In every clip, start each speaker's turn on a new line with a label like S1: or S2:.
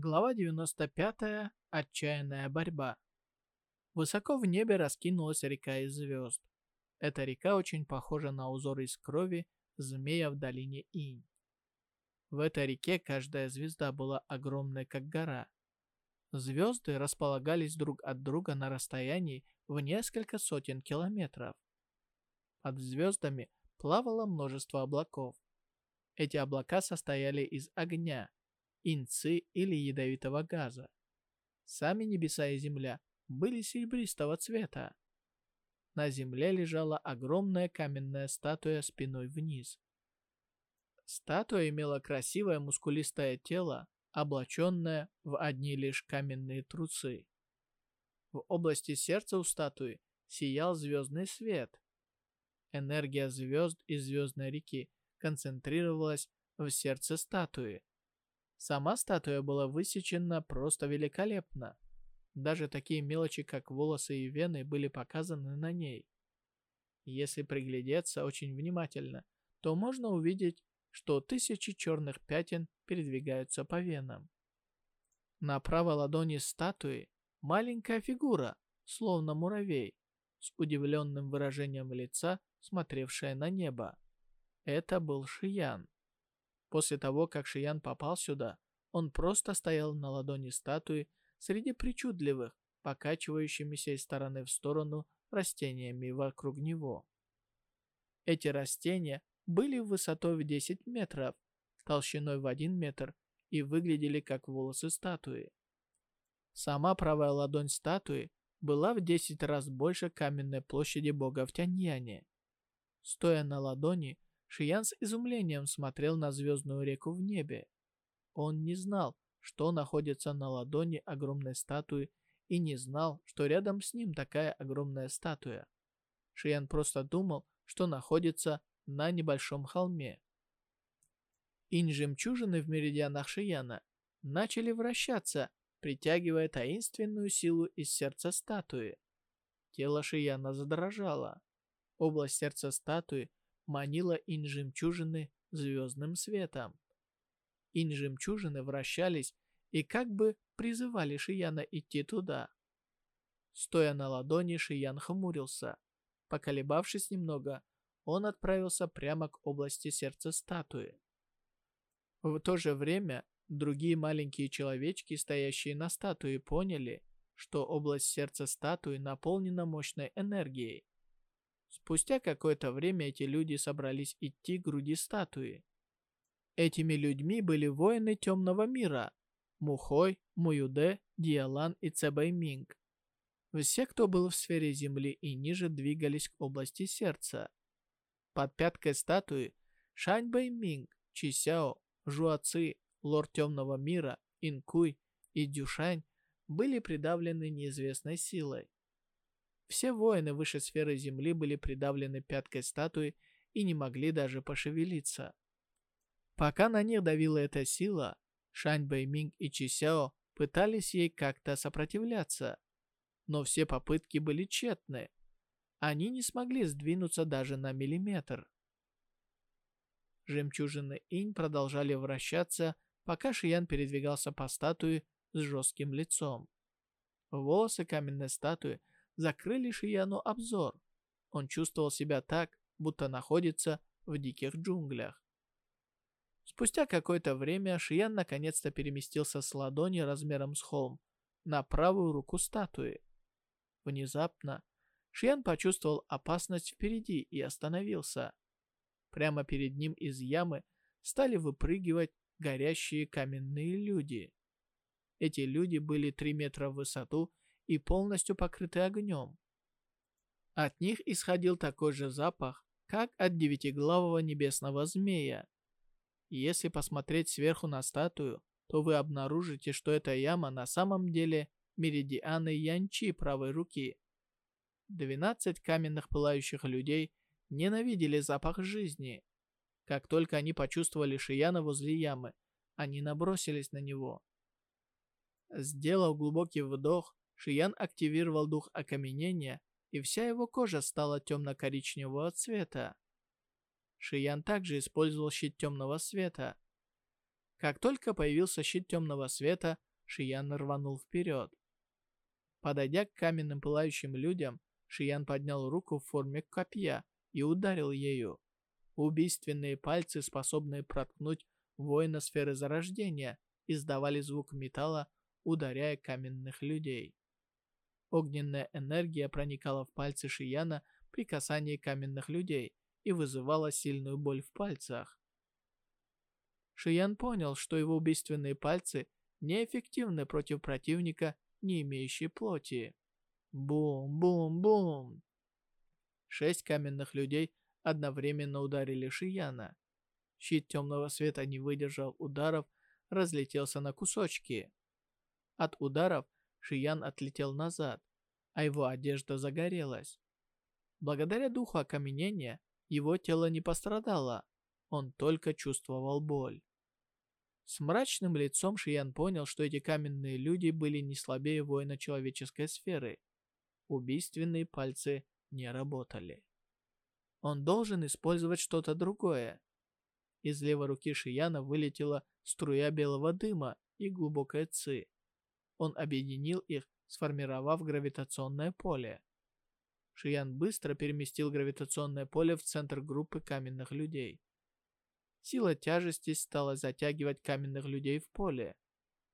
S1: Глава 95. Отчаянная борьба. Высоко в небе раскинулась река из звезд. Эта река очень похожа на узор из крови змея в долине Инь. В этой реке каждая звезда была огромной, как гора. Звезды располагались друг от друга на расстоянии в несколько сотен километров. Под звездами плавало множество облаков. Эти облака состояли из огня, инцы или ядовитого газа. Сами небеса и земля были серебристого цвета. На земле лежала огромная каменная статуя спиной вниз. Статуя имела красивое мускулистое тело, облаченное в одни лишь каменные трусы. В области сердца у статуи сиял звездный свет. Энергия звезд из звездной реки концентрировалась в сердце статуи. Сама статуя была высечена просто великолепно. Даже такие мелочи, как волосы и вены, были показаны на ней. Если приглядеться очень внимательно, то можно увидеть, что тысячи черных пятен передвигаются по венам. На правой ладони статуи маленькая фигура, словно муравей, с удивленным выражением лица, смотревшая на небо. Это был Шиян. После того, как Шиян попал сюда, он просто стоял на ладони статуи среди причудливых, покачивающимися из стороны в сторону растениями вокруг него. Эти растения были высотой в 10 метров, толщиной в 1 метр и выглядели как волосы статуи. Сама правая ладонь статуи была в 10 раз больше каменной площади бога в Тяньяне. Стоя на ладони, Шиян с изумлением смотрел на звездную реку в небе. Он не знал, что находится на ладони огромной статуи и не знал, что рядом с ним такая огромная статуя. Шиян просто думал, что находится на небольшом холме. Инь-жемчужины в меридианах Шияна начали вращаться, притягивая таинственную силу из сердца статуи. Тело Шияна задрожало. Область сердца статуи манила инь-жемчужины звездным светом. Инь-жемчужины вращались и как бы призывали Шияна идти туда. Стоя на ладони, Шиян хмурился. Поколебавшись немного, он отправился прямо к области сердца статуи. В то же время другие маленькие человечки, стоящие на статуе, поняли, что область сердца статуи наполнена мощной энергией. Спустя какое-то время эти люди собрались идти к груди статуи. Этими людьми были воины темного мира Мухой, Муюде, Диалан и Цебэйминг. Все, кто был в сфере земли и ниже, двигались к области сердца. Под пяткой статуи Шань Бэйминг, Чисяо, Жуаци, Лорд Темного Мира, Инкуй и Дюшань были придавлены неизвестной силой. Все воины выше сферы земли были придавлены пяткой статуи и не могли даже пошевелиться. Пока на них давила эта сила, Шань Бэйминг и Чисяо пытались ей как-то сопротивляться. Но все попытки были тщетны. Они не смогли сдвинуться даже на миллиметр. Жемчужины инь продолжали вращаться, пока Шиян передвигался по статуе с жестким лицом. Волосы каменной статуи закрыли Шияну обзор. Он чувствовал себя так, будто находится в диких джунглях. Спустя какое-то время Шиян наконец-то переместился с ладони размером с холм на правую руку статуи. Внезапно Шиян почувствовал опасность впереди и остановился. Прямо перед ним из ямы стали выпрыгивать горящие каменные люди. Эти люди были 3 метра в высоту и полностью покрыты огнем. От них исходил такой же запах, как от девятиглавого небесного змея. Если посмотреть сверху на статую, то вы обнаружите, что эта яма на самом деле меридианы Янчи правой руки. 12 каменных пылающих людей ненавидели запах жизни. Как только они почувствовали Шияна возле ямы, они набросились на него. Сделав глубокий вдох, Шиян активировал дух окаменения, и вся его кожа стала темно-коричневого цвета. Шиян также использовал щит темного света. Как только появился щит темного света, Шиян рванул вперед. Подойдя к каменным пылающим людям, Шиян поднял руку в форме копья и ударил ею. Убийственные пальцы, способные проткнуть воина сферы зарождения, издавали звук металла, ударяя каменных людей. Огненная энергия проникала в пальцы Шияна при касании каменных людей и вызывала сильную боль в пальцах. Шиян понял, что его убийственные пальцы неэффективны против противника, не имеющей плоти. Бум-бум-бум! Шесть каменных людей одновременно ударили Шияна. Щит темного света, не выдержал ударов, разлетелся на кусочки. От ударов Шиян отлетел назад, а его одежда загорелась. Благодаря духу окаменения его тело не пострадало, он только чувствовал боль. С мрачным лицом Шиян понял, что эти каменные люди были не слабее воина человеческой сферы. Убийственные пальцы не работали. Он должен использовать что-то другое. Из левой руки Шияна вылетела струя белого дыма и глубокая ци. Он объединил их, сформировав гравитационное поле. Шиян быстро переместил гравитационное поле в центр группы каменных людей. Сила тяжести стала затягивать каменных людей в поле.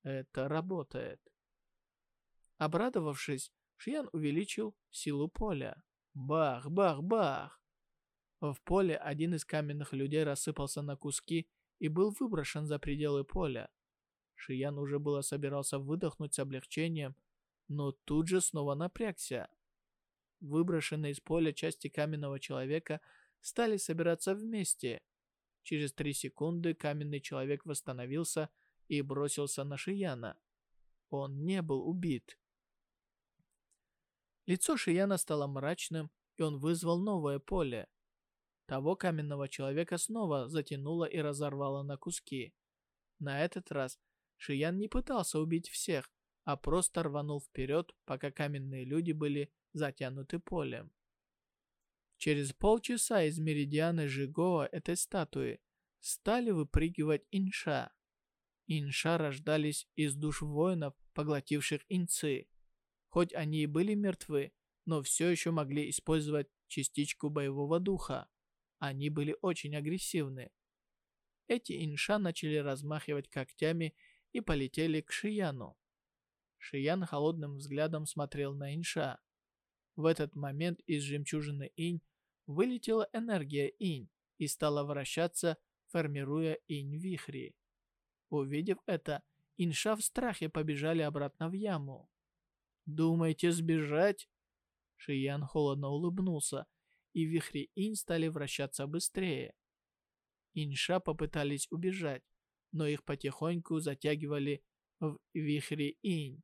S1: Это работает. Обрадовавшись, Шиян увеличил силу поля. Бах, бах, бах! В поле один из каменных людей рассыпался на куски и был выброшен за пределы поля. Шиян уже было собирался выдохнуть с облегчением, но тут же снова напрягся. Выброшенные из поля части каменного человека стали собираться вместе. Через три секунды каменный человек восстановился и бросился на Шияна. Он не был убит. Лицо Шияна стало мрачным, и он вызвал новое поле. Того каменного человека снова затянуло и разорвало на куски. На этот раз Шиян не пытался убить всех, а просто рванул вперед, пока каменные люди были затянуты полем. Через полчаса из меридиана Жигоа этой статуи стали выпрыгивать инша. Инша рождались из душ воинов, поглотивших инцы. Хоть они и были мертвы, но все еще могли использовать частичку боевого духа. Они были очень агрессивны. Эти инша начали размахивать когтями и полетели к Шияну. Шиян холодным взглядом смотрел на инша. В этот момент из жемчужины инь вылетела энергия инь и стала вращаться, формируя инь-вихри. Увидев это, инша в страхе побежали обратно в яму. «Думаете сбежать?» Шиян холодно улыбнулся, и вихри инь стали вращаться быстрее. Инша попытались убежать, но их потихоньку затягивали в вихри инь.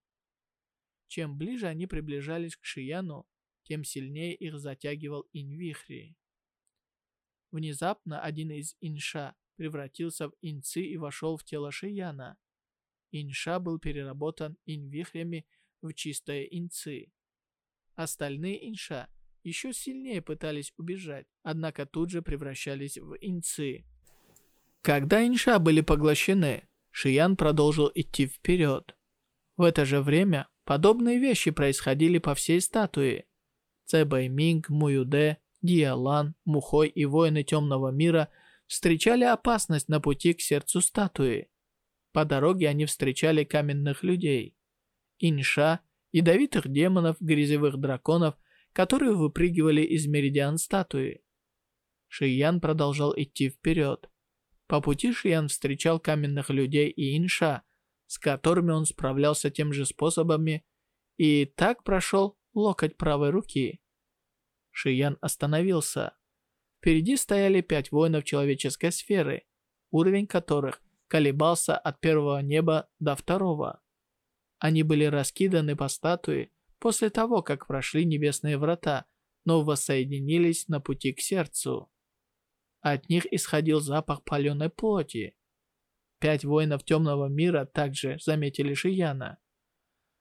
S1: Чем ближе они приближались к Шияну, тем сильнее их затягивал инь-вихри. Внезапно один из инша превратился в инцы и вошел в тело Шияна. Инша был переработан инь-вихрями в чистое инцы. Остальные инша еще сильнее пытались убежать, однако тут же превращались в инцы. Когда инша были поглощены, Шиян продолжил идти вперед. В это же время подобные вещи происходили по всей статуе. Цэбэй Минг, Муюде, Диалан, Мухой и воины Темного Мира встречали опасность на пути к сердцу статуи. По дороге они встречали каменных людей. Инша, ядовитых демонов, грязевых драконов, которые выпрыгивали из меридиан статуи. Шиян продолжал идти вперед. По пути Шиян встречал каменных людей и инша, с которыми он справлялся тем же способами, и так прошел локоть правой руки. Шиян остановился. Впереди стояли пять воинов человеческой сферы, уровень которых колебался от первого неба до второго. Они были раскиданы по статуе после того, как прошли небесные врата, но воссоединились на пути к сердцу. От них исходил запах паленой плоти. Пять воинов темного мира также заметили Шияна.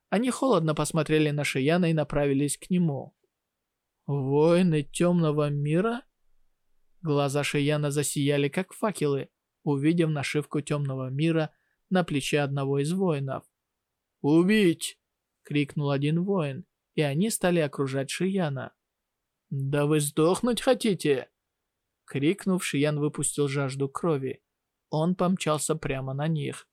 S1: Они холодно посмотрели на Шияна и направились к нему. «Воины темного мира?» Глаза Шияна засияли, как факелы, увидев нашивку темного мира на плече одного из воинов. «Убить!» — крикнул один воин, и они стали окружать Шияна. «Да вы сдохнуть хотите?» Крикнув, Шиян выпустил жажду крови. Он помчался прямо на них.